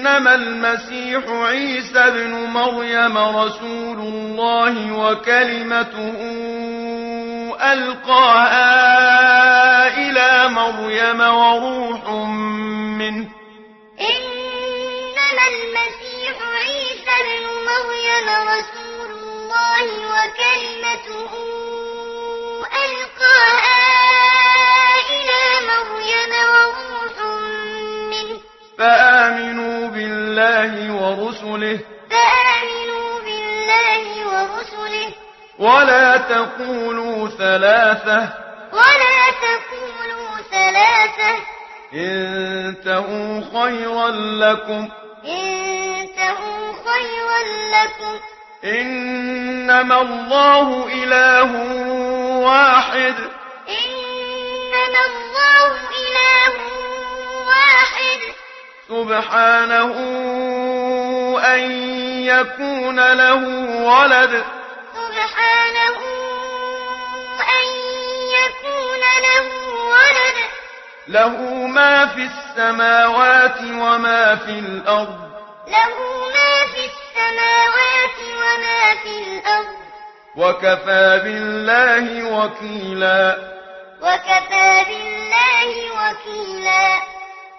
إنما المسيح عيسى بن مريم رسول الله وكلمته ألقاها إلى مريم وروح منه. إنما المسيح عيسى بن مريم رسول الله وكلمته ألقاها ورسله. فآمنوا بالله ورسله. ولا تقولوا ثلاثة. ولا تقولوا ثلاثة. انتهوا خيرا لكم. انتهوا خيرا لكم. انما الله اله واحد. انما الله اله واحد. سبحانه أن يكون له ولد. سبحانه أن يكون له ولد. له ما في السماوات وما في الأرض. له ما في السماوات وما في الأرض. وكفى بالله وكيلا. وكفى بالله وكيلا.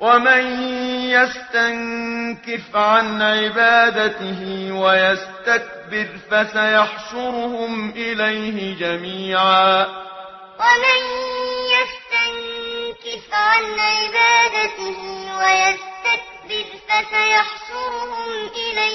ومن يستنكف عن عبادته ويستكبر فسيحشرهم إليه جميعا ومن يستنكف عن عبادته ويستكبر فسيحشرهم إليه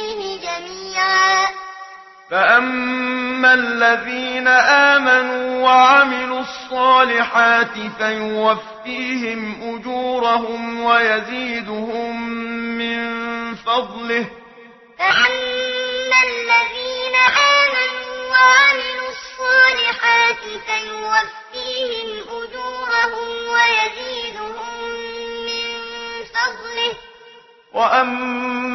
فأما الذين آمنوا وعملوا الصالحات فيوفيهم أجورهم ويزيدهم من فضله فأما الذين آمنوا وعملوا الصالحات فيوفيهم أجورهم ويزيدهم من فضله وأما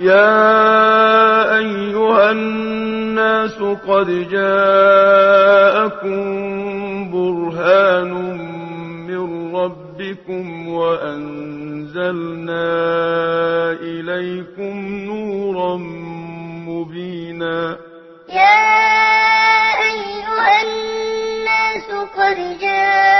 يا أيها الناس قد جاءكم برهان من ربكم وأنزلنا إليكم نورا مبينا. يا أيها الناس قد جاءكم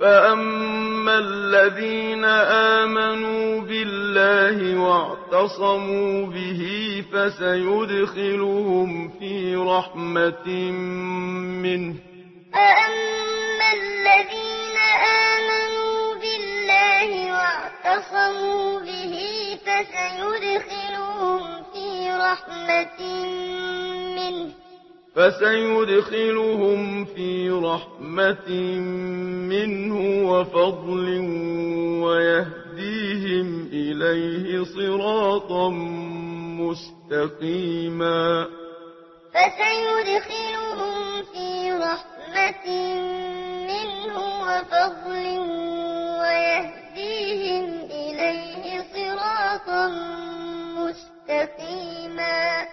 فأما الذين آمنوا بالله واعتصموا به فسيدخلهم في رحمة منه فأما الذين آمنوا بالله واعتصموا به فسيدخلهم في رحمة منه فسيدخلهم في رحمة منه وفضل ويهديهم إليه صراطا مستقيما. فسيدخلهم في رحمة منه وفضل ويهديهم إليه صراطا مستقيما.